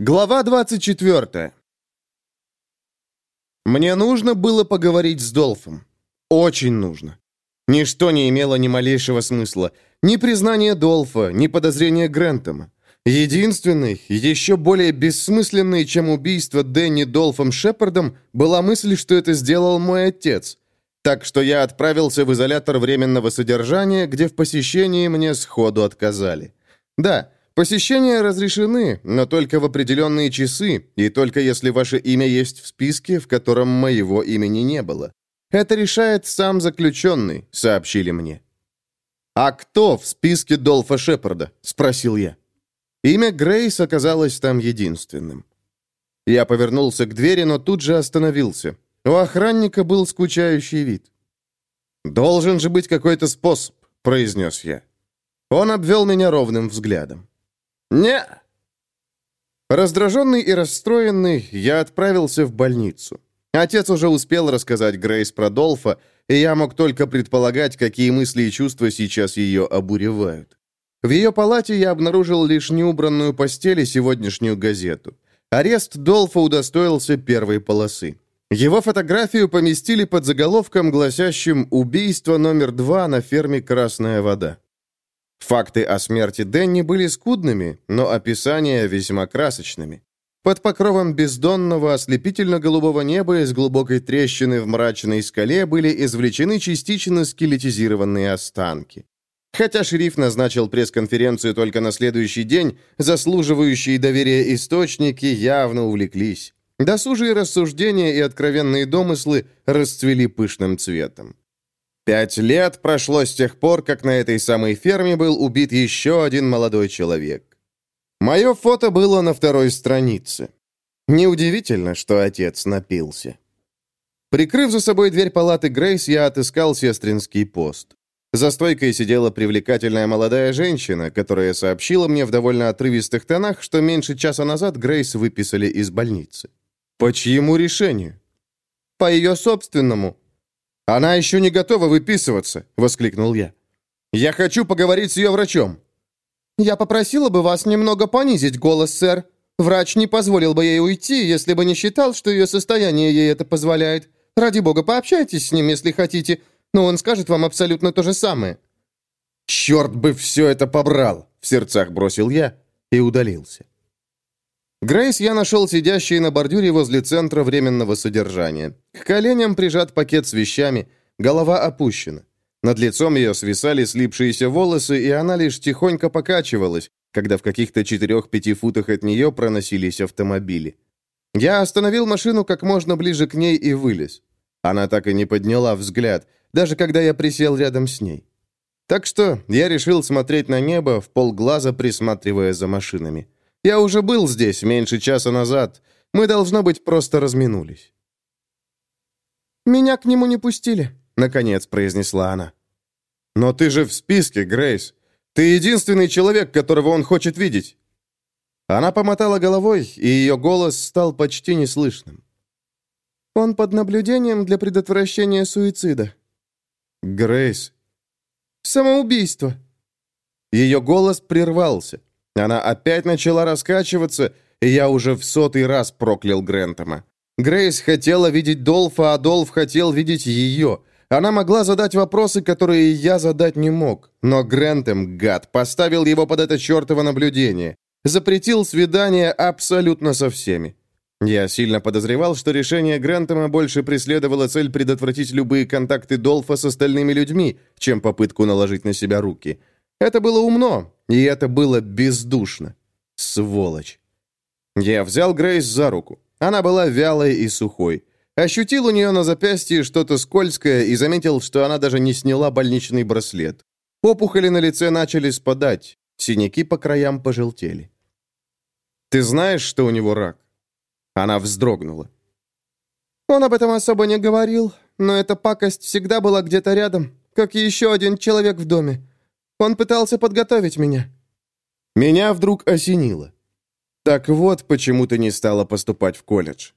Глава 24. Мне нужно было поговорить с Долфом. Очень нужно. Ничто не имело ни малейшего смысла. Ни признание Долфа, ни подозрения Грентома. Единственной, еще более бессмысленной, чем убийство Дэнни Долфом Шепардом, была мысль, что это сделал мой отец. Так что я отправился в изолятор временного содержания, где в посещении мне сходу отказали. Да, Посещения разрешены, но только в определенные часы, и только если ваше имя есть в списке, в котором моего имени не было. Это решает сам заключенный, сообщили мне. «А кто в списке Долфа Шепарда?» — спросил я. Имя Грейс оказалось там единственным. Я повернулся к двери, но тут же остановился. У охранника был скучающий вид. «Должен же быть какой-то способ», — произнес я. Он обвел меня ровным взглядом. «Не!» Раздраженный и расстроенный, я отправился в больницу. Отец уже успел рассказать Грейс про Долфа, и я мог только предполагать, какие мысли и чувства сейчас ее обуревают. В ее палате я обнаружил лишь неубранную постель и сегодняшнюю газету. Арест Долфа удостоился первой полосы. Его фотографию поместили под заголовком, гласящим «Убийство номер два на ферме «Красная вода». Факты о смерти Дэнни были скудными, но описания весьма красочными. Под покровом бездонного ослепительно-голубого неба из глубокой трещины в мрачной скале были извлечены частично скелетизированные останки. Хотя шериф назначил пресс-конференцию только на следующий день, заслуживающие доверия источники явно увлеклись. Досужие рассуждения и откровенные домыслы расцвели пышным цветом. Пять лет прошло с тех пор, как на этой самой ферме был убит еще один молодой человек. Мое фото было на второй странице. Неудивительно, что отец напился. Прикрыв за собой дверь палаты Грейс, я отыскал сестринский пост. За стойкой сидела привлекательная молодая женщина, которая сообщила мне в довольно отрывистых тонах, что меньше часа назад Грейс выписали из больницы. По чьему решению? По ее собственному, «Она еще не готова выписываться!» — воскликнул я. «Я хочу поговорить с ее врачом!» «Я попросила бы вас немного понизить голос, сэр. Врач не позволил бы ей уйти, если бы не считал, что ее состояние ей это позволяет. Ради бога, пообщайтесь с ним, если хотите, но он скажет вам абсолютно то же самое». «Черт бы все это побрал!» — в сердцах бросил я и удалился. Грейс я нашел сидящей на бордюре возле центра временного содержания. К коленям прижат пакет с вещами, голова опущена. Над лицом ее свисали слипшиеся волосы, и она лишь тихонько покачивалась, когда в каких-то четырех-пяти футах от нее проносились автомобили. Я остановил машину как можно ближе к ней и вылез. Она так и не подняла взгляд, даже когда я присел рядом с ней. Так что я решил смотреть на небо, в полглаза присматривая за машинами. Я уже был здесь меньше часа назад. Мы, должно быть, просто разминулись». «Меня к нему не пустили», — наконец произнесла она. «Но ты же в списке, Грейс. Ты единственный человек, которого он хочет видеть». Она помотала головой, и ее голос стал почти неслышным. «Он под наблюдением для предотвращения суицида». «Грейс». «Самоубийство». Ее голос прервался. Она опять начала раскачиваться, и я уже в сотый раз проклял Грентома. Грейс хотела видеть Долфа, а Долф хотел видеть ее. Она могла задать вопросы, которые я задать не мог. Но Грентом, гад, поставил его под это чертово наблюдение. Запретил свидание абсолютно со всеми. Я сильно подозревал, что решение Грентома больше преследовало цель предотвратить любые контакты Долфа с остальными людьми, чем попытку наложить на себя руки. Это было умно, и это было бездушно. Сволочь. Я взял Грейс за руку. Она была вялой и сухой. Ощутил у нее на запястье что-то скользкое и заметил, что она даже не сняла больничный браслет. Опухоли на лице начали спадать. Синяки по краям пожелтели. «Ты знаешь, что у него рак?» Она вздрогнула. «Он об этом особо не говорил, но эта пакость всегда была где-то рядом, как еще один человек в доме. Он пытался подготовить меня». Меня вдруг осенило. Так вот, почему ты не стала поступать в колледж.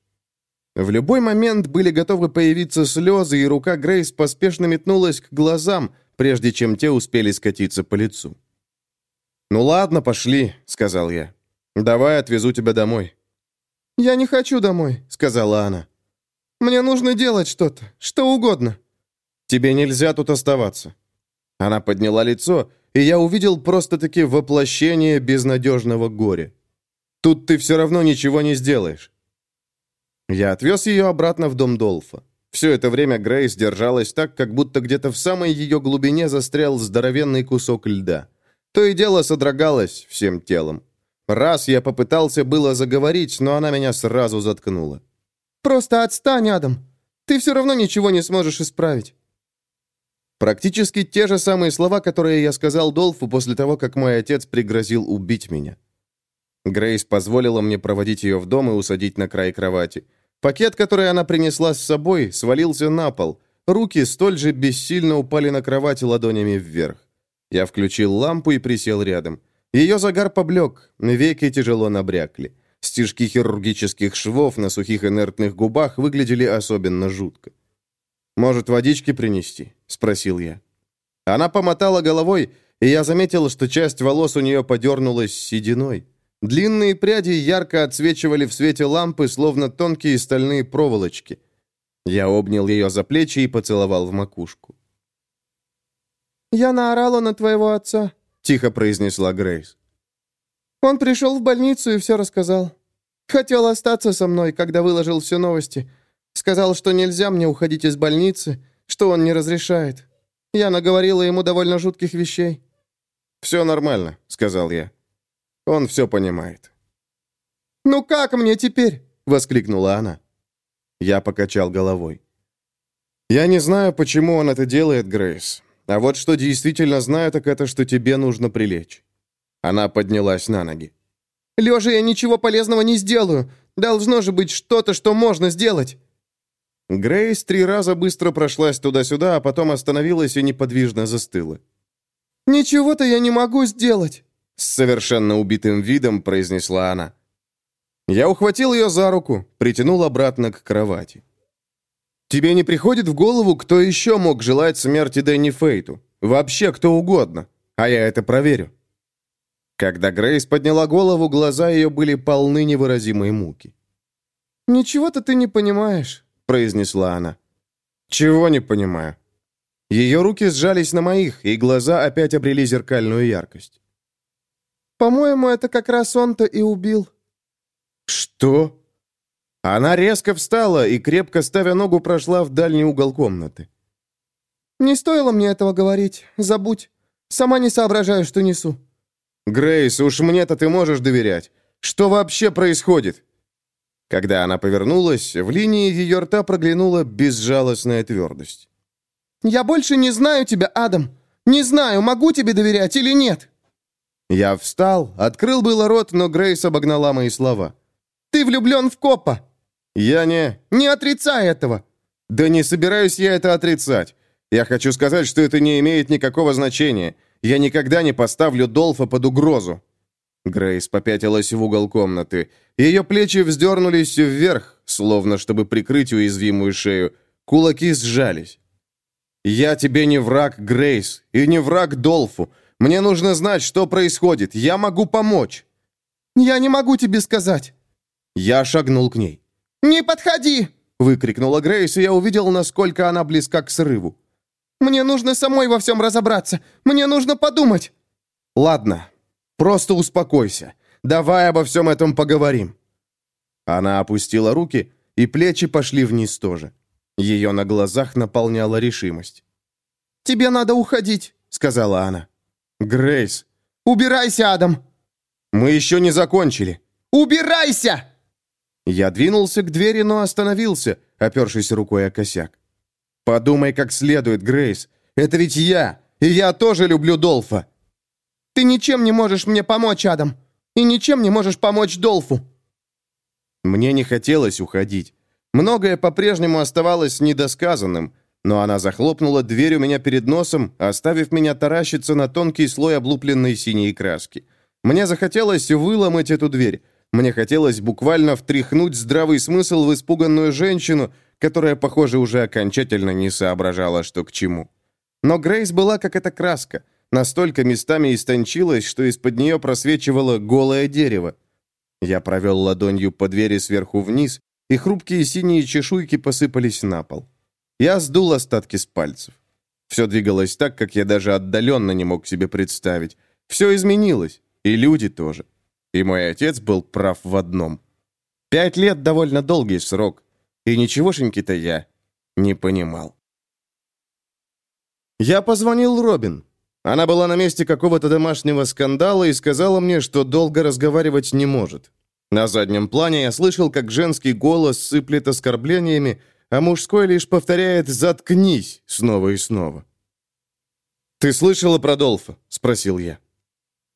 В любой момент были готовы появиться слезы, и рука Грейс поспешно метнулась к глазам, прежде чем те успели скатиться по лицу. «Ну ладно, пошли», — сказал я. «Давай отвезу тебя домой». «Я не хочу домой», — сказала она. «Мне нужно делать что-то, что угодно». «Тебе нельзя тут оставаться». Она подняла лицо, и я увидел просто-таки воплощение безнадежного горя. «Тут ты все равно ничего не сделаешь». Я отвез ее обратно в дом Долфа. Все это время Грейс держалась так, как будто где-то в самой ее глубине застрял здоровенный кусок льда. То и дело содрогалось всем телом. Раз я попытался было заговорить, но она меня сразу заткнула. «Просто отстань, Адам. Ты все равно ничего не сможешь исправить». Практически те же самые слова, которые я сказал Долфу после того, как мой отец пригрозил убить меня. Грейс позволила мне проводить ее в дом и усадить на край кровати. Пакет, который она принесла с собой, свалился на пол. Руки столь же бессильно упали на кровать ладонями вверх. Я включил лампу и присел рядом. Ее загар поблек, веки тяжело набрякли. Стежки хирургических швов на сухих инертных губах выглядели особенно жутко. «Может, водички принести?» — спросил я. Она помотала головой, и я заметил, что часть волос у нее подернулась сединой. Длинные пряди ярко отсвечивали в свете лампы, словно тонкие стальные проволочки. Я обнял ее за плечи и поцеловал в макушку. «Я наорала на твоего отца», — тихо произнесла Грейс. «Он пришел в больницу и все рассказал. Хотел остаться со мной, когда выложил все новости. Сказал, что нельзя мне уходить из больницы, что он не разрешает. Я наговорила ему довольно жутких вещей». «Все нормально», — сказал я. Он все понимает. «Ну как мне теперь?» — воскликнула она. Я покачал головой. «Я не знаю, почему он это делает, Грейс. А вот что действительно знаю, так это, что тебе нужно прилечь». Она поднялась на ноги. «Лежа я ничего полезного не сделаю. Должно же быть что-то, что можно сделать». Грейс три раза быстро прошлась туда-сюда, а потом остановилась и неподвижно застыла. «Ничего-то я не могу сделать». С совершенно убитым видом произнесла она. Я ухватил ее за руку, притянул обратно к кровати. «Тебе не приходит в голову, кто еще мог желать смерти Дэнни Фейту? Вообще кто угодно. А я это проверю». Когда Грейс подняла голову, глаза ее были полны невыразимой муки. «Ничего-то ты не понимаешь», — произнесла она. «Чего не понимаю?» Ее руки сжались на моих, и глаза опять обрели зеркальную яркость. По-моему, это как раз он-то и убил». «Что?» Она резко встала и, крепко ставя ногу, прошла в дальний угол комнаты. «Не стоило мне этого говорить. Забудь. Сама не соображаю, что несу». «Грейс, уж мне-то ты можешь доверять. Что вообще происходит?» Когда она повернулась, в линии ее рта проглянула безжалостная твердость. «Я больше не знаю тебя, Адам. Не знаю, могу тебе доверять или нет». Я встал, открыл было рот, но Грейс обогнала мои слова. «Ты влюблен в копа!» «Я не...» «Не отрицай этого!» «Да не собираюсь я это отрицать. Я хочу сказать, что это не имеет никакого значения. Я никогда не поставлю Долфа под угрозу». Грейс попятилась в угол комнаты. Ее плечи вздернулись вверх, словно чтобы прикрыть уязвимую шею. Кулаки сжались. «Я тебе не враг, Грейс, и не враг Долфу. Мне нужно знать, что происходит. Я могу помочь». «Я не могу тебе сказать». Я шагнул к ней. «Не подходи!» — выкрикнула Грейс, и я увидел, насколько она близка к срыву. «Мне нужно самой во всем разобраться. Мне нужно подумать». «Ладно, просто успокойся. Давай обо всем этом поговорим». Она опустила руки, и плечи пошли вниз тоже. Ее на глазах наполняла решимость. «Тебе надо уходить», — сказала она. «Грейс!» «Убирайся, Адам!» «Мы еще не закончили!» «Убирайся!» Я двинулся к двери, но остановился, опершись рукой о косяк. «Подумай как следует, Грейс. Это ведь я, и я тоже люблю Долфа!» «Ты ничем не можешь мне помочь, Адам, и ничем не можешь помочь Долфу!» Мне не хотелось уходить. Многое по-прежнему оставалось недосказанным, но она захлопнула дверь у меня перед носом, оставив меня таращиться на тонкий слой облупленной синей краски. Мне захотелось выломать эту дверь. Мне хотелось буквально втряхнуть здравый смысл в испуганную женщину, которая, похоже, уже окончательно не соображала, что к чему. Но Грейс была как эта краска. Настолько местами истончилась, что из-под нее просвечивало голое дерево. Я провел ладонью по двери сверху вниз, и хрупкие синие чешуйки посыпались на пол. Я сдул остатки с пальцев. Все двигалось так, как я даже отдаленно не мог себе представить. Все изменилось, и люди тоже. И мой отец был прав в одном. Пять лет — довольно долгий срок, и ничегошеньки-то я не понимал. Я позвонил Робин. Она была на месте какого-то домашнего скандала и сказала мне, что долго разговаривать не может. На заднем плане я слышал, как женский голос сыплет оскорблениями, а мужской лишь повторяет «заткнись» снова и снова. «Ты слышала про Долфа?» — спросил я.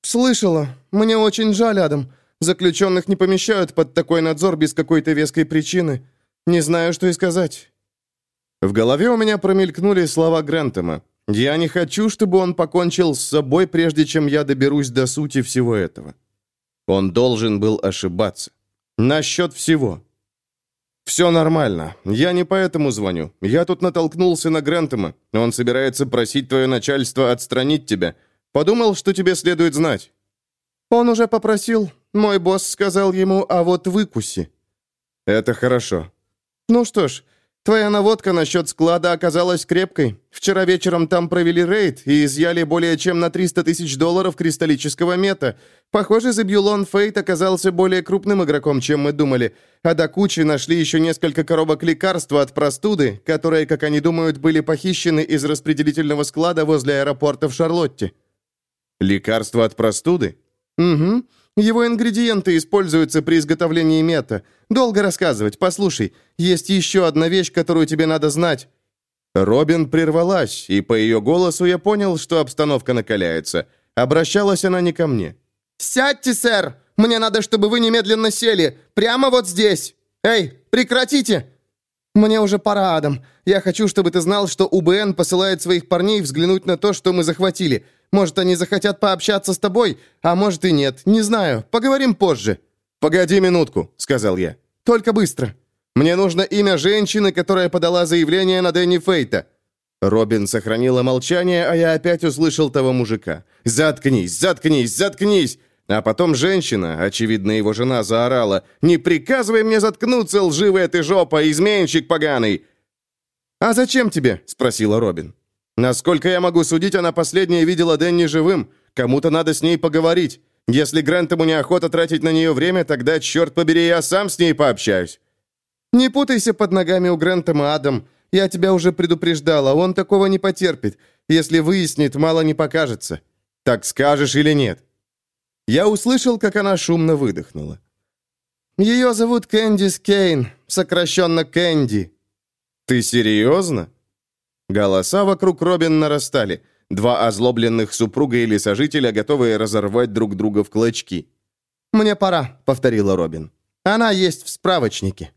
«Слышала. Мне очень жаль, Адам. Заключенных не помещают под такой надзор без какой-то веской причины. Не знаю, что и сказать». В голове у меня промелькнули слова Грентема. «Я не хочу, чтобы он покончил с собой, прежде чем я доберусь до сути всего этого». Он должен был ошибаться. Насчет всего. «Все нормально. Я не поэтому звоню. Я тут натолкнулся на Грентема. Он собирается просить твое начальство отстранить тебя. Подумал, что тебе следует знать». «Он уже попросил. Мой босс сказал ему, а вот выкуси». «Это хорошо». «Ну что ж, Твоя наводка насчет склада оказалась крепкой. Вчера вечером там провели рейд и изъяли более чем на 300 тысяч долларов кристаллического мета. Похоже, Забьюлон Фейт оказался более крупным игроком, чем мы думали. А до кучи нашли еще несколько коробок лекарства от простуды, которые, как они думают, были похищены из распределительного склада возле аэропорта в Шарлотте. Лекарства от простуды? Угу. Его ингредиенты используются при изготовлении мета. Долго рассказывать. Послушай, есть еще одна вещь, которую тебе надо знать». Робин прервалась, и по ее голосу я понял, что обстановка накаляется. Обращалась она не ко мне. «Сядьте, сэр! Мне надо, чтобы вы немедленно сели. Прямо вот здесь. Эй, прекратите!» «Мне уже пора, Адам. Я хочу, чтобы ты знал, что УБН посылает своих парней взглянуть на то, что мы захватили. Может, они захотят пообщаться с тобой, а может и нет. Не знаю. Поговорим позже». «Погоди минутку», — сказал я. «Только быстро. Мне нужно имя женщины, которая подала заявление на Дэнни Фейта». Робин сохранила молчание, а я опять услышал того мужика. «Заткнись, заткнись, заткнись!» А потом женщина, очевидно, его жена, заорала. «Не приказывай мне заткнуться, лживая ты жопа, изменщик поганый!» «А зачем тебе?» — спросила Робин. Насколько я могу судить, она последняя видела Дэнни живым. Кому-то надо с ней поговорить. Если Грантому неохота тратить на нее время, тогда, черт побери, я сам с ней пообщаюсь». «Не путайся под ногами у Грантома, Адам. Я тебя уже предупреждала, он такого не потерпит. Если выяснит, мало не покажется». «Так скажешь или нет?» Я услышал, как она шумно выдохнула. «Ее зовут Кэндис Кейн, сокращенно Кэнди». «Ты серьезно?» Голоса вокруг Робин нарастали. Два озлобленных супруга или сожителя, готовые разорвать друг друга в клочки. «Мне пора», — повторила Робин. «Она есть в справочнике».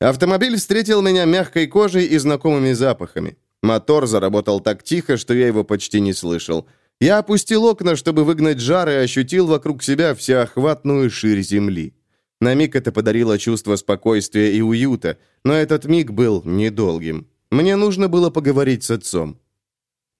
Автомобиль встретил меня мягкой кожей и знакомыми запахами. Мотор заработал так тихо, что я его почти не слышал. Я опустил окна, чтобы выгнать жар, и ощутил вокруг себя всеохватную ширь земли. На миг это подарило чувство спокойствия и уюта, но этот миг был недолгим. Мне нужно было поговорить с отцом.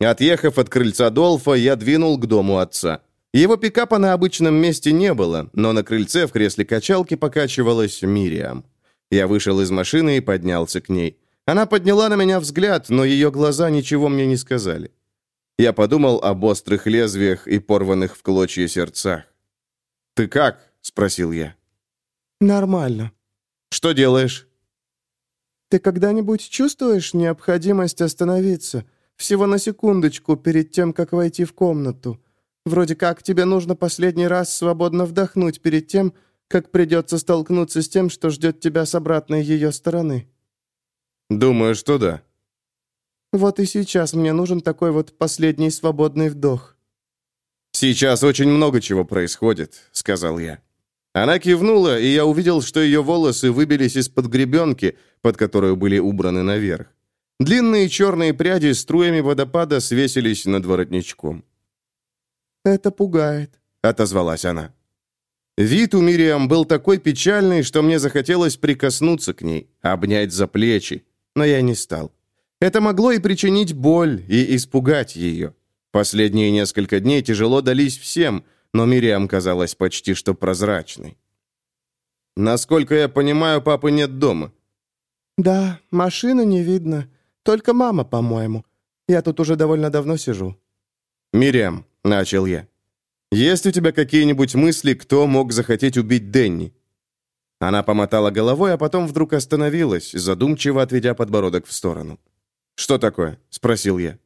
Отъехав от крыльца Долфа, я двинул к дому отца. Его пикапа на обычном месте не было, но на крыльце в кресле качалки покачивалась Мириам. Я вышел из машины и поднялся к ней. Она подняла на меня взгляд, но ее глаза ничего мне не сказали. Я подумал об острых лезвиях и порванных в клочья сердцах. «Ты как?» — спросил я. «Нормально». «Что делаешь?» «Ты когда-нибудь чувствуешь необходимость остановиться? Всего на секундочку перед тем, как войти в комнату. Вроде как тебе нужно последний раз свободно вдохнуть перед тем, как придется столкнуться с тем, что ждет тебя с обратной ее стороны». «Думаю, что да». «Вот и сейчас мне нужен такой вот последний свободный вдох». «Сейчас очень много чего происходит», — сказал я. Она кивнула, и я увидел, что ее волосы выбились из-под гребенки, под которую были убраны наверх. Длинные черные пряди струями водопада свесились над воротничком. «Это пугает», — отозвалась она. Вид у Мириам был такой печальный, что мне захотелось прикоснуться к ней, обнять за плечи, но я не стал. Это могло и причинить боль, и испугать ее. Последние несколько дней тяжело дались всем — но Мириам казалась почти что прозрачной. «Насколько я понимаю, папы нет дома». «Да, машины не видно. Только мама, по-моему. Я тут уже довольно давно сижу». «Мириам», — начал я, — «есть у тебя какие-нибудь мысли, кто мог захотеть убить Денни?» Она помотала головой, а потом вдруг остановилась, задумчиво отведя подбородок в сторону. «Что такое?» — спросил я.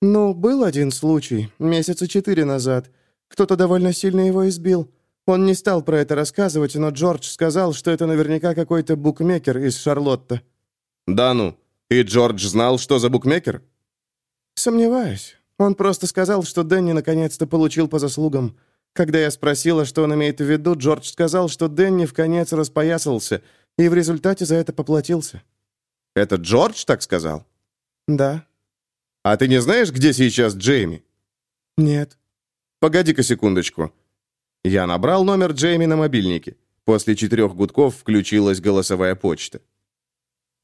«Ну, был один случай, месяца четыре назад. Кто-то довольно сильно его избил. Он не стал про это рассказывать, но Джордж сказал, что это наверняка какой-то букмекер из Шарлотта». «Да ну? И Джордж знал, что за букмекер?» «Сомневаюсь. Он просто сказал, что Дэнни наконец-то получил по заслугам. Когда я спросила, что он имеет в виду, Джордж сказал, что Дэнни в конец распоясался и в результате за это поплатился». «Это Джордж так сказал?» «Да». «А ты не знаешь, где сейчас Джейми?» «Нет». «Погоди-ка секундочку». Я набрал номер Джейми на мобильнике. После четырех гудков включилась голосовая почта.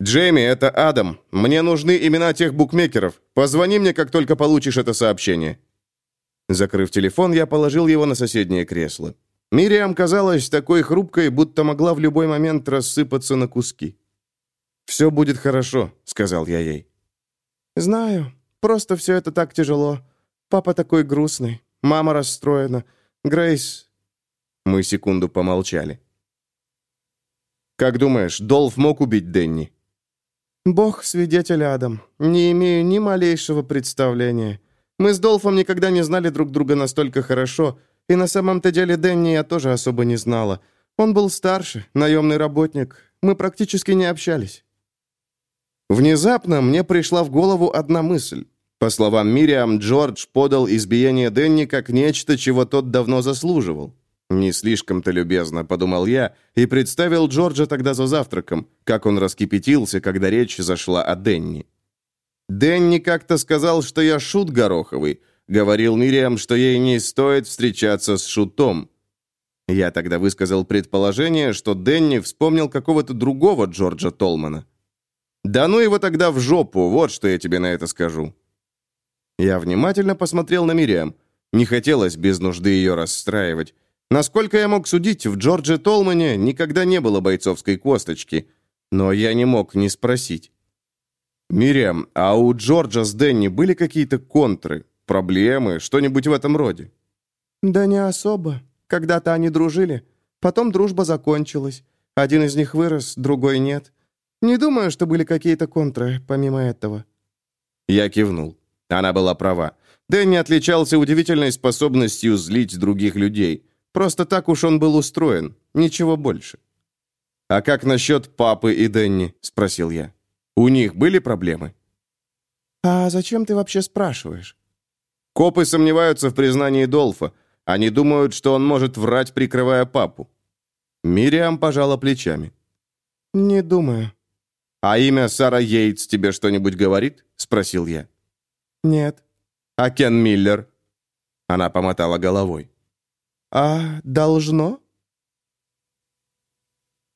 «Джейми, это Адам. Мне нужны имена тех букмекеров. Позвони мне, как только получишь это сообщение». Закрыв телефон, я положил его на соседнее кресло. Мириам казалась такой хрупкой, будто могла в любой момент рассыпаться на куски. «Все будет хорошо», — сказал я ей. «Знаю. Просто все это так тяжело. Папа такой грустный. Мама расстроена. Грейс...» Мы секунду помолчали. «Как думаешь, Долф мог убить Денни?» «Бог свидетель, Адам. Не имею ни малейшего представления. Мы с Долфом никогда не знали друг друга настолько хорошо, и на самом-то деле Дэнни я тоже особо не знала. Он был старше, наемный работник. Мы практически не общались». Внезапно мне пришла в голову одна мысль. По словам Мириам, Джордж подал избиение Дэнни как нечто, чего тот давно заслуживал. «Не слишком-то любезно», — подумал я, и представил Джорджа тогда за завтраком, как он раскипятился, когда речь зашла о Денни. Дэнни как-то сказал, что я шут гороховый, говорил Мириам, что ей не стоит встречаться с шутом. Я тогда высказал предположение, что Дэнни вспомнил какого-то другого Джорджа Толмана. «Да ну его тогда в жопу, вот что я тебе на это скажу». Я внимательно посмотрел на Мириам. Не хотелось без нужды ее расстраивать. Насколько я мог судить, в Джордже Толмане никогда не было бойцовской косточки. Но я не мог не спросить. «Мириам, а у Джорджа с Дэнни были какие-то контры, проблемы, что-нибудь в этом роде?» «Да не особо. Когда-то они дружили. Потом дружба закончилась. Один из них вырос, другой нет. Не думаю, что были какие-то контры, помимо этого». Я кивнул. Она была права. Дэнни отличался удивительной способностью злить других людей. Просто так уж он был устроен, ничего больше. «А как насчет папы и Дэнни?» – спросил я. «У них были проблемы?» «А зачем ты вообще спрашиваешь?» Копы сомневаются в признании Долфа. Они думают, что он может врать, прикрывая папу. Мириам пожала плечами. «Не думаю». «А имя Сара Йейтс тебе что-нибудь говорит?» – спросил я. «Нет». «А Кен Миллер?» Она помотала головой. «А должно?»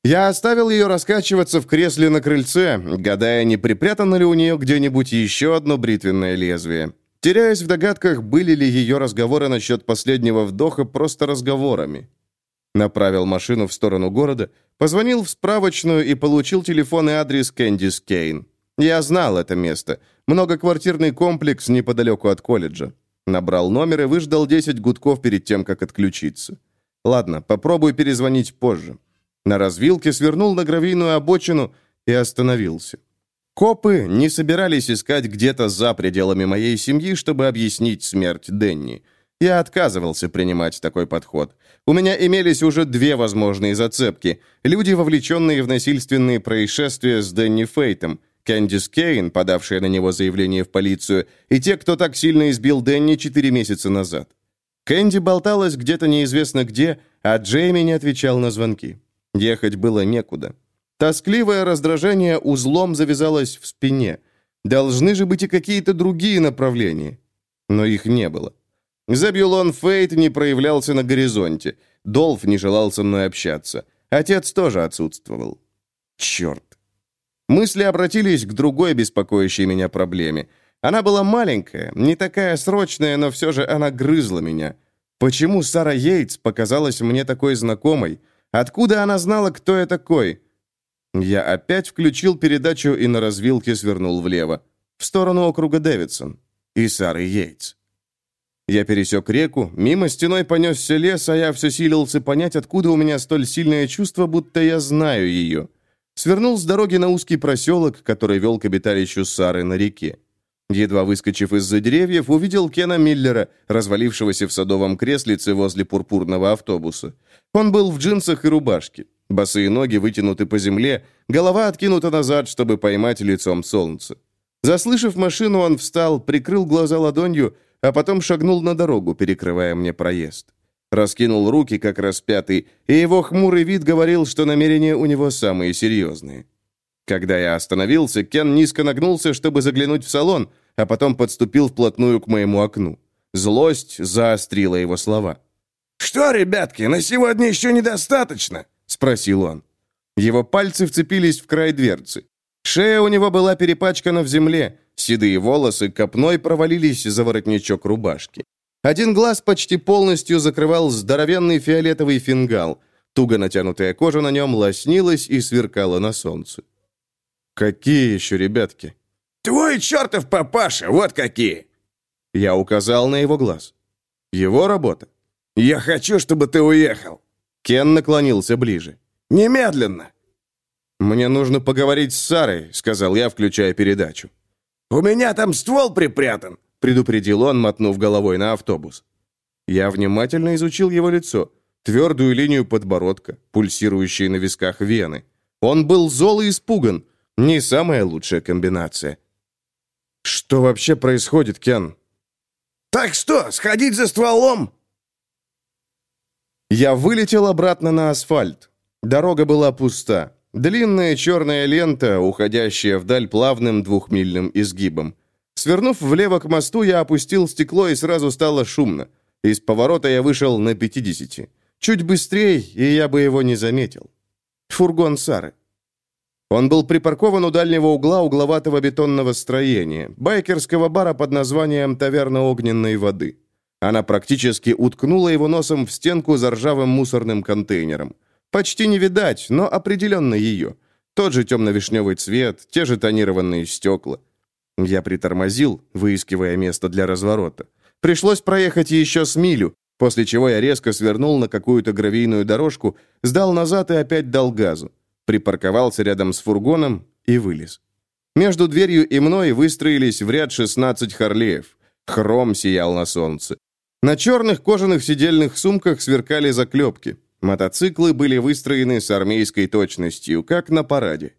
Я оставил ее раскачиваться в кресле на крыльце, гадая, не припрятано ли у нее где-нибудь еще одно бритвенное лезвие. Теряясь в догадках, были ли ее разговоры насчет последнего вдоха просто разговорами. Направил машину в сторону города, позвонил в справочную и получил телефон и адрес Кэндис Кейн. Я знал это место. Многоквартирный комплекс неподалеку от колледжа. Набрал номер и выждал 10 гудков перед тем, как отключиться. Ладно, попробую перезвонить позже. На развилке свернул на гравийную обочину и остановился. Копы не собирались искать где-то за пределами моей семьи, чтобы объяснить смерть Денни. Я отказывался принимать такой подход. У меня имелись уже две возможные зацепки. Люди, вовлеченные в насильственные происшествия с Денни Фейтом, Кэндис Кейн, подавшая на него заявление в полицию, и те, кто так сильно избил Дэнни четыре месяца назад. Кэнди болталась где-то неизвестно где, а Джейми не отвечал на звонки. Ехать было некуда. Тоскливое раздражение узлом завязалось в спине. Должны же быть и какие-то другие направления. Но их не было. Забюлон Фейт не проявлялся на горизонте. Долф не желал со мной общаться. Отец тоже отсутствовал. Черт. Мысли обратились к другой беспокоящей меня проблеме. Она была маленькая, не такая срочная, но все же она грызла меня. Почему Сара Йейтс показалась мне такой знакомой? Откуда она знала, кто я такой? Я опять включил передачу и на развилке свернул влево, в сторону округа Дэвидсон и Сары Йейтс. Я пересек реку, мимо стеной понесся лес, а я все силился понять, откуда у меня столь сильное чувство, будто я знаю ее. Свернул с дороги на узкий проселок, который вел к обиталищу Сары на реке. Едва выскочив из-за деревьев, увидел Кена Миллера, развалившегося в садовом креслице возле пурпурного автобуса. Он был в джинсах и рубашке. Босые ноги вытянуты по земле, голова откинута назад, чтобы поймать лицом солнце. Заслышав машину, он встал, прикрыл глаза ладонью, а потом шагнул на дорогу, перекрывая мне проезд. Раскинул руки, как распятый, и его хмурый вид говорил, что намерения у него самые серьезные. Когда я остановился, Кен низко нагнулся, чтобы заглянуть в салон, а потом подступил вплотную к моему окну. Злость заострила его слова. «Что, ребятки, на сегодня еще недостаточно?» — спросил он. Его пальцы вцепились в край дверцы. Шея у него была перепачкана в земле, седые волосы копной провалились за воротничок рубашки. Один глаз почти полностью закрывал здоровенный фиолетовый фингал. Туго натянутая кожа на нем лоснилась и сверкала на солнце. «Какие еще ребятки?» «Твой чертов папаша, вот какие!» Я указал на его глаз. «Его работа?» «Я хочу, чтобы ты уехал!» Кен наклонился ближе. «Немедленно!» «Мне нужно поговорить с Сарой», — сказал я, включая передачу. «У меня там ствол припрятан», — предупредил он, мотнув головой на автобус. Я внимательно изучил его лицо, твердую линию подбородка, пульсирующие на висках вены. Он был зол и испуган. Не самая лучшая комбинация. «Что вообще происходит, Кен?» «Так что, сходить за стволом?» Я вылетел обратно на асфальт. Дорога была пуста. Длинная черная лента, уходящая вдаль плавным двухмильным изгибом. Свернув влево к мосту, я опустил стекло, и сразу стало шумно. Из поворота я вышел на 50. Чуть быстрее, и я бы его не заметил. Фургон Сары. Он был припаркован у дальнего угла угловатого бетонного строения, байкерского бара под названием «Таверна огненной воды». Она практически уткнула его носом в стенку за ржавым мусорным контейнером. Почти не видать, но определенно ее. Тот же темно-вишневый цвет, те же тонированные стекла. Я притормозил, выискивая место для разворота. Пришлось проехать еще с милю, после чего я резко свернул на какую-то гравийную дорожку, сдал назад и опять дал газу припарковался рядом с фургоном и вылез. Между дверью и мной выстроились в ряд 16 харлеев. Хром сиял на солнце. На черных кожаных сидельных сумках сверкали заклепки. Мотоциклы были выстроены с армейской точностью, как на параде.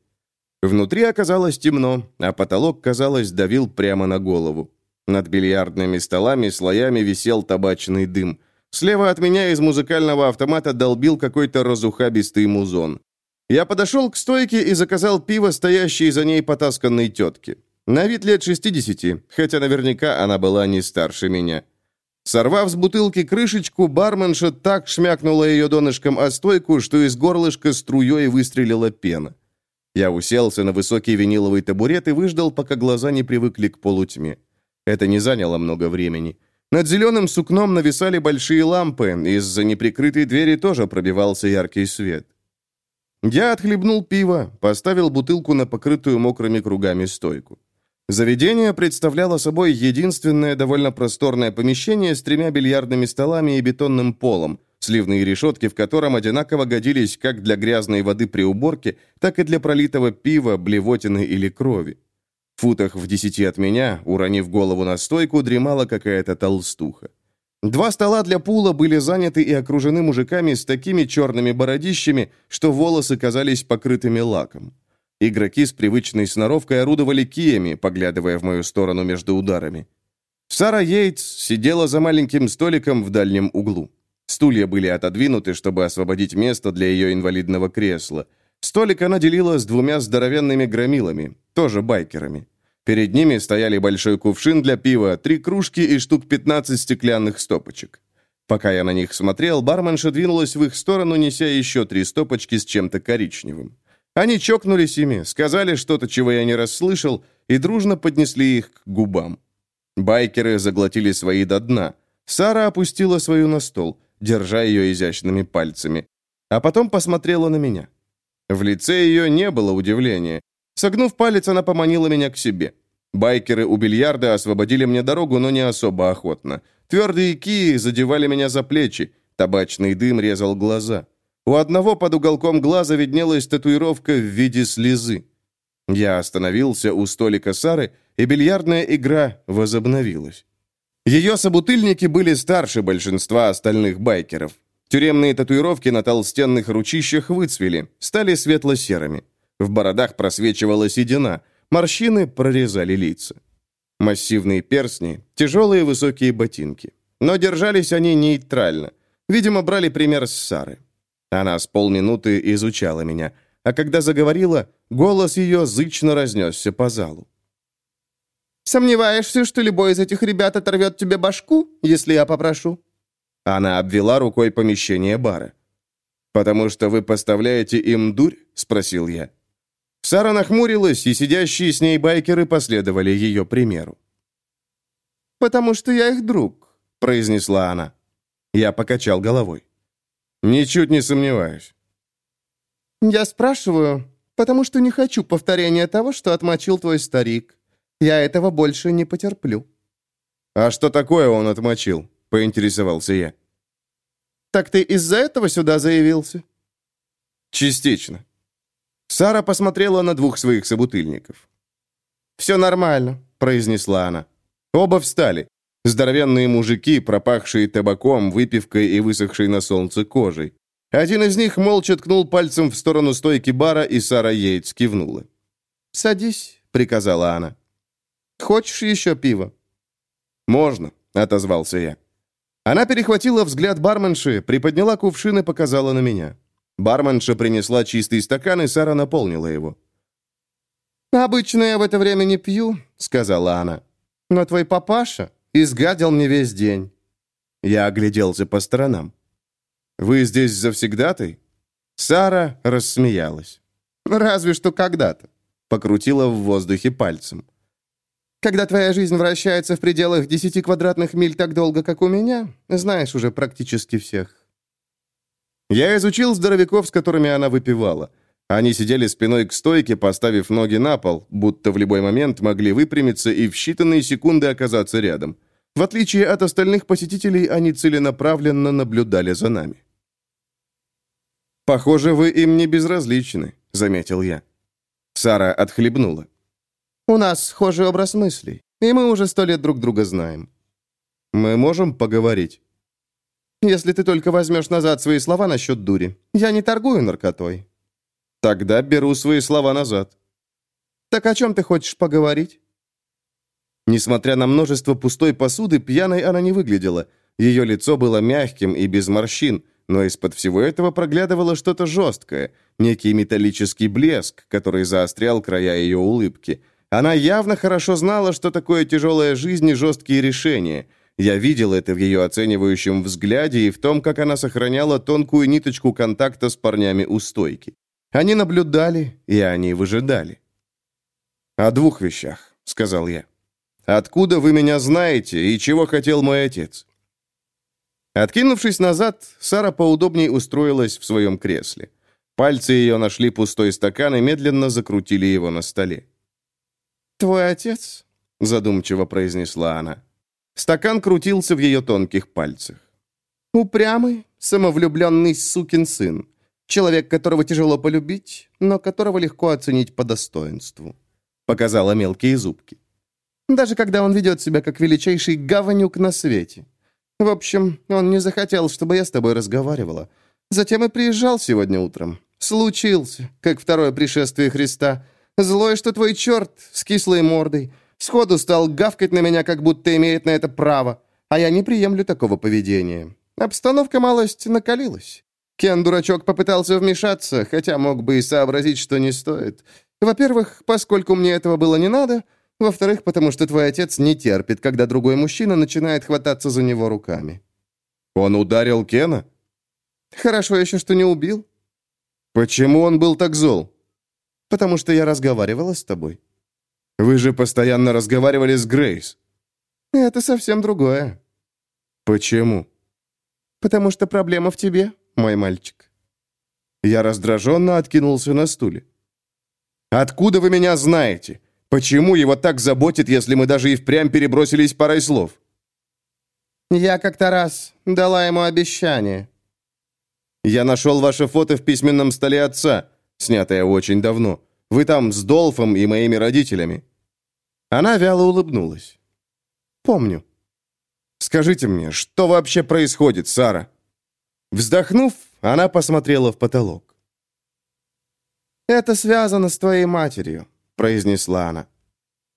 Внутри оказалось темно, а потолок, казалось, давил прямо на голову. Над бильярдными столами слоями висел табачный дым. Слева от меня из музыкального автомата долбил какой-то разухабистый музон. Я подошел к стойке и заказал пиво, стоящей за ней потасканной тетки. На вид лет 60, хотя наверняка она была не старше меня. Сорвав с бутылки крышечку, барменша так шмякнула ее донышком о стойку, что из горлышка струей выстрелила пена. Я уселся на высокий виниловый табурет и выждал, пока глаза не привыкли к полутьме. Это не заняло много времени. Над зеленым сукном нависали большие лампы, из-за неприкрытой двери тоже пробивался яркий свет. Я отхлебнул пиво, поставил бутылку на покрытую мокрыми кругами стойку. Заведение представляло собой единственное довольно просторное помещение с тремя бильярдными столами и бетонным полом, сливные решетки в котором одинаково годились как для грязной воды при уборке, так и для пролитого пива, блевотины или крови. В футах в десяти от меня, уронив голову на стойку, дремала какая-то толстуха. Два стола для пула были заняты и окружены мужиками с такими черными бородищами, что волосы казались покрытыми лаком. Игроки с привычной сноровкой орудовали киями, поглядывая в мою сторону между ударами. Сара Йейтс сидела за маленьким столиком в дальнем углу. Стулья были отодвинуты, чтобы освободить место для ее инвалидного кресла. Столик она делила с двумя здоровенными громилами, тоже байкерами. Перед ними стояли большой кувшин для пива, три кружки и штук 15 стеклянных стопочек. Пока я на них смотрел, барменша двинулась в их сторону, неся еще три стопочки с чем-то коричневым. Они чокнулись ими, сказали что-то, чего я не расслышал, и дружно поднесли их к губам. Байкеры заглотили свои до дна. Сара опустила свою на стол, держа ее изящными пальцами, а потом посмотрела на меня. В лице ее не было удивления. Согнув палец, она поманила меня к себе. Байкеры у бильярда освободили мне дорогу, но не особо охотно. Твердые кии задевали меня за плечи, табачный дым резал глаза. У одного под уголком глаза виднелась татуировка в виде слезы. Я остановился у столика Сары, и бильярдная игра возобновилась. Ее собутыльники были старше большинства остальных байкеров. Тюремные татуировки на толстенных ручищах выцвели, стали светло-серыми. В бородах просвечивала седина, морщины прорезали лица. Массивные перстни, тяжелые высокие ботинки. Но держались они нейтрально. Видимо, брали пример с Сары. Она с полминуты изучала меня, а когда заговорила, голос ее зычно разнесся по залу. «Сомневаешься, что любой из этих ребят оторвет тебе башку, если я попрошу?» Она обвела рукой помещение бара. «Потому что вы поставляете им дурь?» — спросил я. Сара нахмурилась, и сидящие с ней байкеры последовали ее примеру. «Потому что я их друг», — произнесла она. Я покачал головой. «Ничуть не сомневаюсь». «Я спрашиваю, потому что не хочу повторения того, что отмочил твой старик. Я этого больше не потерплю». «А что такое он отмочил?» — поинтересовался я. «Так ты из-за этого сюда заявился?» «Частично». Сара посмотрела на двух своих собутыльников. «Все нормально», — произнесла она. Оба встали. Здоровенные мужики, пропахшие табаком, выпивкой и высохшей на солнце кожей. Один из них молча ткнул пальцем в сторону стойки бара, и Сара Йейтс кивнула. «Садись», — приказала она. «Хочешь еще пива?» «Можно», — отозвался я. Она перехватила взгляд барменши, приподняла кувшин и показала на меня. Барменша принесла чистый стакан, и Сара наполнила его. «Обычно я в это время не пью», — сказала она. «Но твой папаша изгадил мне весь день». Я огляделся по сторонам. «Вы здесь завсегдатай?» Сара рассмеялась. «Разве что когда-то», — покрутила в воздухе пальцем. Когда твоя жизнь вращается в пределах десяти квадратных миль так долго, как у меня, знаешь уже практически всех». Я изучил здоровяков, с которыми она выпивала. Они сидели спиной к стойке, поставив ноги на пол, будто в любой момент могли выпрямиться и в считанные секунды оказаться рядом. В отличие от остальных посетителей, они целенаправленно наблюдали за нами. «Похоже, вы им не безразличны», — заметил я. Сара отхлебнула. У нас схожий образ мыслей, и мы уже сто лет друг друга знаем. Мы можем поговорить? Если ты только возьмешь назад свои слова насчет дури. Я не торгую наркотой. Тогда беру свои слова назад. Так о чем ты хочешь поговорить? Несмотря на множество пустой посуды, пьяной она не выглядела. Ее лицо было мягким и без морщин, но из-под всего этого проглядывало что-то жесткое, некий металлический блеск, который заострял края ее улыбки. Она явно хорошо знала, что такое тяжелая жизнь и жесткие решения. Я видел это в ее оценивающем взгляде и в том, как она сохраняла тонкую ниточку контакта с парнями у стойки. Они наблюдали, и они выжидали. «О двух вещах», — сказал я. «Откуда вы меня знаете и чего хотел мой отец?» Откинувшись назад, Сара поудобнее устроилась в своем кресле. Пальцы ее нашли пустой стакан и медленно закрутили его на столе. «Твой отец?» — задумчиво произнесла она. Стакан крутился в ее тонких пальцах. «Упрямый, самовлюбленный сукин сын. Человек, которого тяжело полюбить, но которого легко оценить по достоинству», — показала мелкие зубки. «Даже когда он ведет себя как величайший гаванюк на свете. В общем, он не захотел, чтобы я с тобой разговаривала. Затем и приезжал сегодня утром. Случился, как второе пришествие Христа. Злой, что твой черт с кислой мордой. Сходу стал гавкать на меня, как будто имеет на это право. А я не приемлю такого поведения. Обстановка малость накалилась. Кен, дурачок, попытался вмешаться, хотя мог бы и сообразить, что не стоит. Во-первых, поскольку мне этого было не надо. Во-вторых, потому что твой отец не терпит, когда другой мужчина начинает хвататься за него руками. Он ударил Кена? Хорошо еще, что не убил. Почему он был так зол? Потому что я разговаривала с тобой». «Вы же постоянно разговаривали с Грейс». «Это совсем другое». Почему? Потому что проблема в тебе, мой мальчик. Я раздраженно откинулся на стуле. «Откуда вы меня знаете? Почему его так заботит, если мы даже и впрямь перебросились парой слов?» «Я как-то раз дала ему обещание». «Я нашел ваше фото в письменном столе отца, снятое очень давно. Вы там с Долфом и моими родителями». Она вяло улыбнулась. «Помню». «Скажите мне, что вообще происходит, Сара?» Вздохнув, она посмотрела в потолок. «Это связано с твоей матерью», — произнесла она.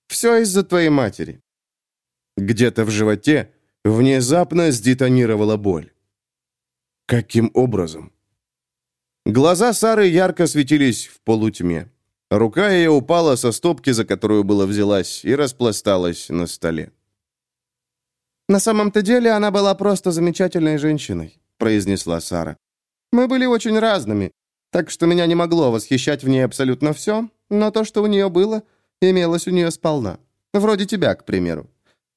«Все из-за твоей матери». Где-то в животе внезапно сдетонировала боль. Каким образом? Глаза Сары ярко светились в полутьме. Рука ее упала со стопки, за которую было взялась, и распласталась на столе. «На самом-то деле она была просто замечательной женщиной», — произнесла Сара. «Мы были очень разными, так что меня не могло восхищать в ней абсолютно все, но то, что у нее было, имелось у нее сполна. Вроде тебя, к примеру.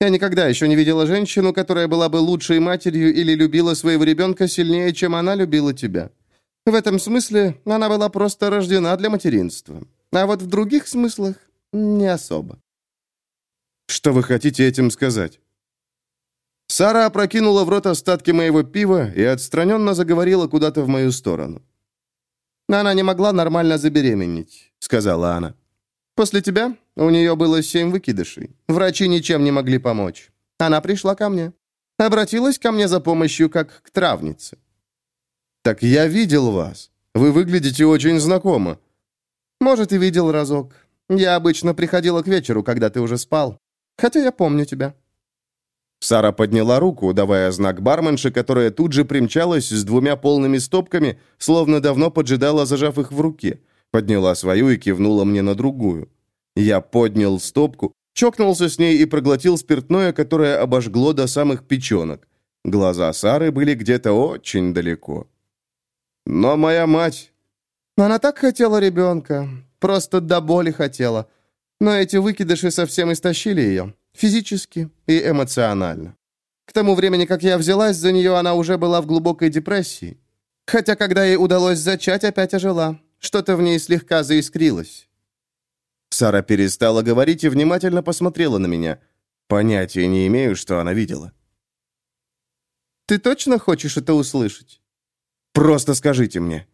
Я никогда еще не видела женщину, которая была бы лучшей матерью или любила своего ребенка сильнее, чем она любила тебя. В этом смысле она была просто рождена для материнства. А вот в других смыслах не особо. Что вы хотите этим сказать? Сара опрокинула в рот остатки моего пива и отстраненно заговорила куда-то в мою сторону. «Она не могла нормально забеременеть», — сказала она. «После тебя у нее было семь выкидышей. Врачи ничем не могли помочь. Она пришла ко мне. Обратилась ко мне за помощью, как к травнице». «Так я видел вас. Вы выглядите очень знакомо». «Может, и видел разок. Я обычно приходила к вечеру, когда ты уже спал. Хотя я помню тебя». Сара подняла руку, давая знак барменше, которая тут же примчалась с двумя полными стопками, словно давно поджидала, зажав их в руке. Подняла свою и кивнула мне на другую. Я поднял стопку, чокнулся с ней и проглотил спиртное, которое обожгло до самых печенок. Глаза Сары были где-то очень далеко. Но моя мать... Она так хотела ребенка, просто до боли хотела. Но эти выкидыши совсем истощили ее. Физически и эмоционально. К тому времени, как я взялась за нее, она уже была в глубокой депрессии. Хотя, когда ей удалось зачать, опять ожила. Что-то в ней слегка заискрилось. Сара перестала говорить и внимательно посмотрела на меня. Понятия не имею, что она видела. «Ты точно хочешь это услышать?» «Просто скажите мне».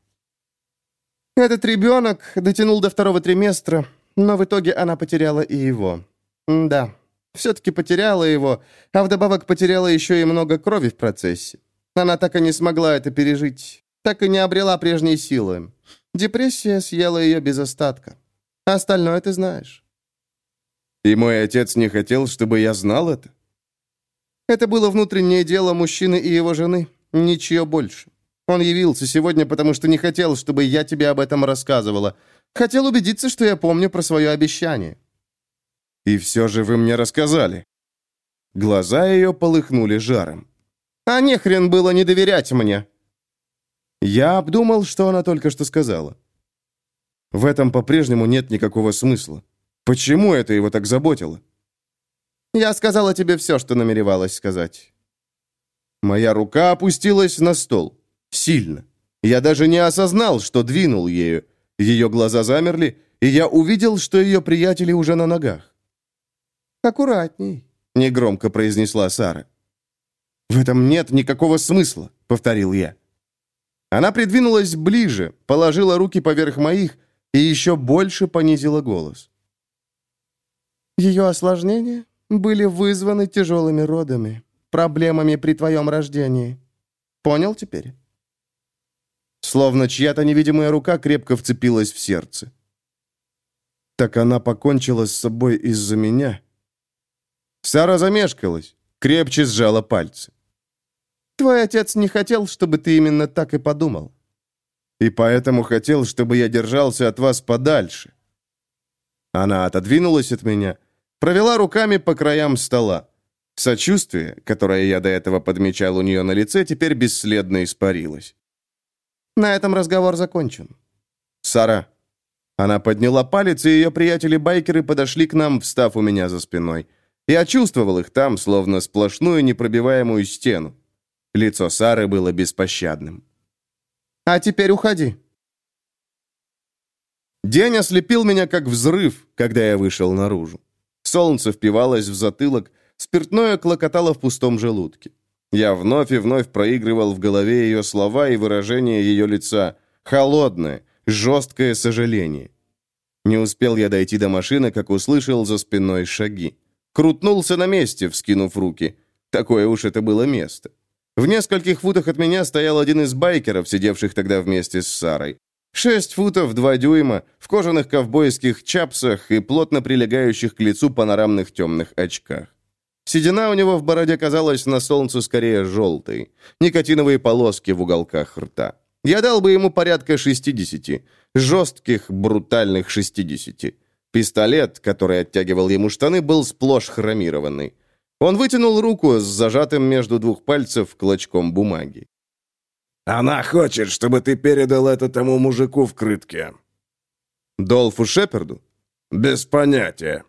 Этот ребенок дотянул до второго триместра, но в итоге она потеряла и его. Да, все-таки потеряла его, а вдобавок потеряла еще и много крови в процессе. Она так и не смогла это пережить, так и не обрела прежней силы. Депрессия съела ее без остатка. Остальное ты знаешь. И мой отец не хотел, чтобы я знал это? Это было внутреннее дело мужчины и его жены, ничье больше. Он явился сегодня, потому что не хотел, чтобы я тебе об этом рассказывала. Хотел убедиться, что я помню про свое обещание. И все же вы мне рассказали». Глаза ее полыхнули жаром. «А не хрен было не доверять мне». Я обдумал, что она только что сказала. В этом по-прежнему нет никакого смысла. Почему это его так заботило? Я сказала тебе все, что намеревалась сказать. Моя рука опустилась на стол. Сильно. Я даже не осознал, что двинул ею. Ее глаза замерли, и я увидел, что ее приятели уже на ногах. «Аккуратней», — негромко произнесла Сара. «В этом нет никакого смысла», — повторил я. Она придвинулась ближе, положила руки поверх моих и еще больше понизила голос. «Ее осложнения были вызваны тяжелыми родами, проблемами при твоем рождении. Понял теперь?» Словно чья-то невидимая рука крепко вцепилась в сердце. «Так она покончила с собой из-за меня?» Сара замешкалась, крепче сжала пальцы. «Твой отец не хотел, чтобы ты именно так и подумал». «И поэтому хотел, чтобы я держался от вас подальше». Она отодвинулась от меня, провела руками по краям стола. Сочувствие, которое я до этого подмечал у нее на лице, теперь бесследно испарилось. «На этом разговор закончен». «Сара». Она подняла палец, и ее приятели-байкеры подошли к нам, встав у меня за спиной. Я чувствовал их там, словно сплошную непробиваемую стену. Лицо Сары было беспощадным. «А теперь уходи». День ослепил меня, как взрыв, когда я вышел наружу. Солнце впивалось в затылок, спиртное клокотало в пустом желудке. Я вновь и вновь проигрывал в голове ее слова и выражение ее лица. Холодное, жесткое сожаление. Не успел я дойти до машины, как услышал за спиной шаги. Крутнулся на месте, вскинув руки. Такое уж это было место. В нескольких футах от меня стоял один из байкеров, сидевших тогда вместе с Сарой. Шесть футов два дюйма, в кожаных ковбойских чапсах и плотно прилегающих к лицу панорамных темных очках. Седина у него в бороде казалась на солнце скорее желтой. Никотиновые полоски в уголках рта. Я дал бы ему порядка 60. Жестких, брутальных 60. Пистолет, который оттягивал ему штаны, был сплошь хромированный. Он вытянул руку с зажатым между двух пальцев клочком бумаги. «Она хочет, чтобы ты передал это тому мужику в крытке». «Долфу Шеперду?» «Без понятия».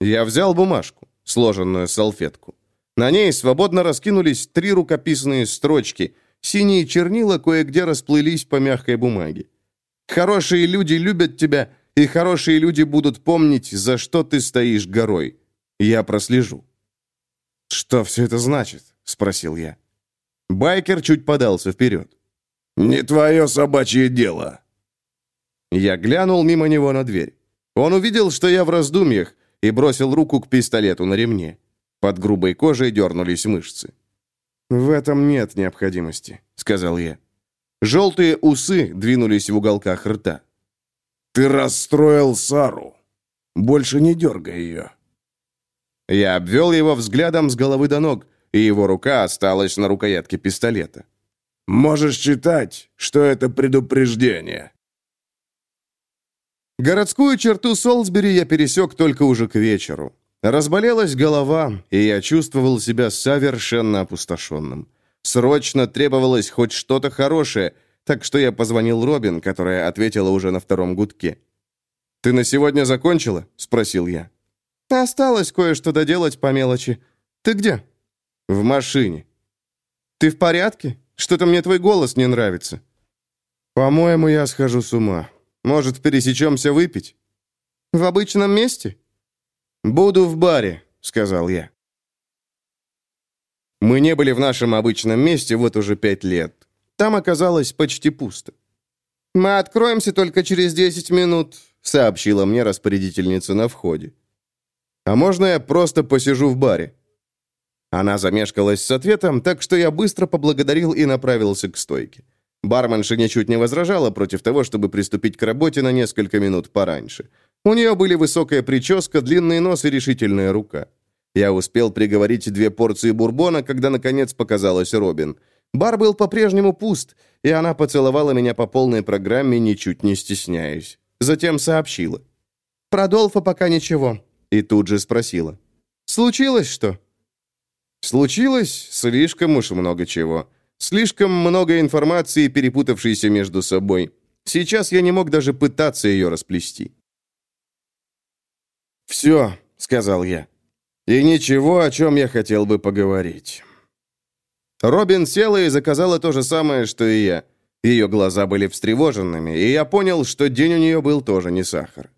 Я взял бумажку, сложенную салфетку. На ней свободно раскинулись три рукописные строчки. Синие чернила кое-где расплылись по мягкой бумаге. «Хорошие люди любят тебя, и хорошие люди будут помнить, за что ты стоишь горой. Я прослежу». «Что все это значит?» — спросил я. Байкер чуть подался вперед. «Не твое собачье дело». Я глянул мимо него на дверь. Он увидел, что я в раздумьях, и бросил руку к пистолету на ремне. Под грубой кожей дернулись мышцы. «В этом нет необходимости», — сказал я. Желтые усы двинулись в уголках рта. «Ты расстроил Сару. Больше не дергай ее». Я обвел его взглядом с головы до ног, и его рука осталась на рукоятке пистолета. «Можешь читать, что это предупреждение». Городскую черту Солсбери я пересек только уже к вечеру. Разболелась голова, и я чувствовал себя совершенно опустошенным. Срочно требовалось хоть что-то хорошее, так что я позвонил Робин, которая ответила уже на втором гудке. «Ты на сегодня закончила?» — спросил я. «Осталось кое-что доделать по мелочи. Ты где?» «В машине». «Ты в порядке? Что-то мне твой голос не нравится». «По-моему, я схожу с ума. Может, пересечемся выпить?» «В обычном месте?» «Буду в баре», — сказал я. Мы не были в нашем обычном месте вот уже пять лет. Там оказалось почти пусто. «Мы откроемся только через десять минут», — сообщила мне распорядительница на входе. «А можно я просто посижу в баре?» Она замешкалась с ответом, так что я быстро поблагодарил и направился к стойке. Барменша ничуть не возражала против того, чтобы приступить к работе на несколько минут пораньше. У нее были высокая прическа, длинный нос и решительная рука. Я успел приговорить две порции бурбона, когда, наконец, показалась Робин. Бар был по-прежнему пуст, и она поцеловала меня по полной программе, ничуть не стесняясь. Затем сообщила. «Про Долфа пока ничего». И тут же спросила. «Случилось что?» «Случилось слишком уж много чего». Слишком много информации, перепутавшейся между собой. Сейчас я не мог даже пытаться ее расплести. «Все», — сказал я. «И ничего, о чем я хотел бы поговорить». Робин села и заказала то же самое, что и я. Ее глаза были встревоженными, и я понял, что день у нее был тоже не сахар.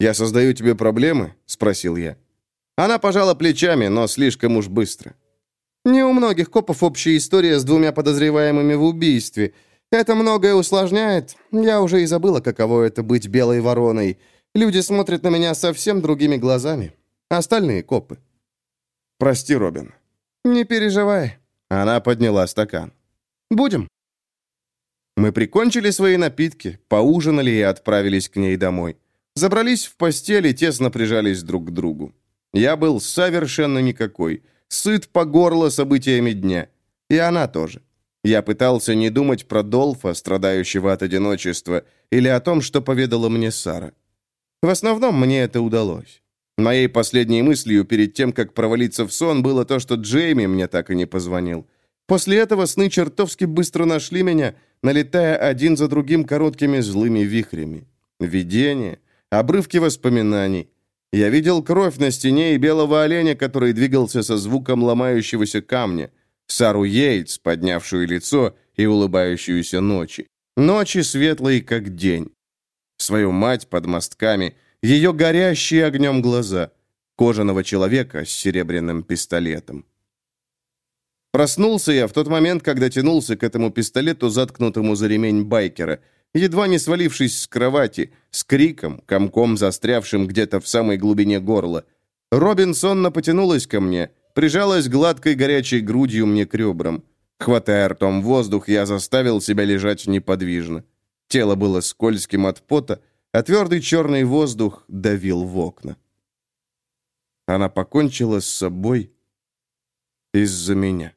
«Я создаю тебе проблемы?» — спросил я. Она пожала плечами, но слишком уж быстро. Не у многих копов общая история с двумя подозреваемыми в убийстве. Это многое усложняет. Я уже и забыла, каково это быть белой вороной. Люди смотрят на меня совсем другими глазами. Остальные копы. Прости, Робин. Не переживай. Она подняла стакан. Будем. Мы прикончили свои напитки, поужинали и отправились к ней домой. Забрались в постель и тесно прижались друг к другу. Я был совершенно никакой сыт по горло событиями дня. И она тоже. Я пытался не думать про Долфа, страдающего от одиночества, или о том, что поведала мне Сара. В основном мне это удалось. Моей последней мыслью перед тем, как провалиться в сон, было то, что Джейми мне так и не позвонил. После этого сны чертовски быстро нашли меня, налетая один за другим короткими злыми вихрями. Видения, обрывки воспоминаний. Я видел кровь на стене и белого оленя, который двигался со звуком ломающегося камня. Сару Йейтс, поднявшую лицо и улыбающуюся ночи. Ночи светлые, как день. Свою мать под мостками, ее горящие огнем глаза. Кожаного человека с серебряным пистолетом. Проснулся я в тот момент, когда тянулся к этому пистолету, заткнутому за ремень байкера, едва не свалившись с кровати, с криком, комком застрявшим где-то в самой глубине горла. Робин сонно потянулась ко мне, прижалась гладкой горячей грудью мне к ребрам. Хватая ртом воздух, я заставил себя лежать неподвижно. Тело было скользким от пота, а твердый черный воздух давил в окна. Она покончила с собой из-за меня.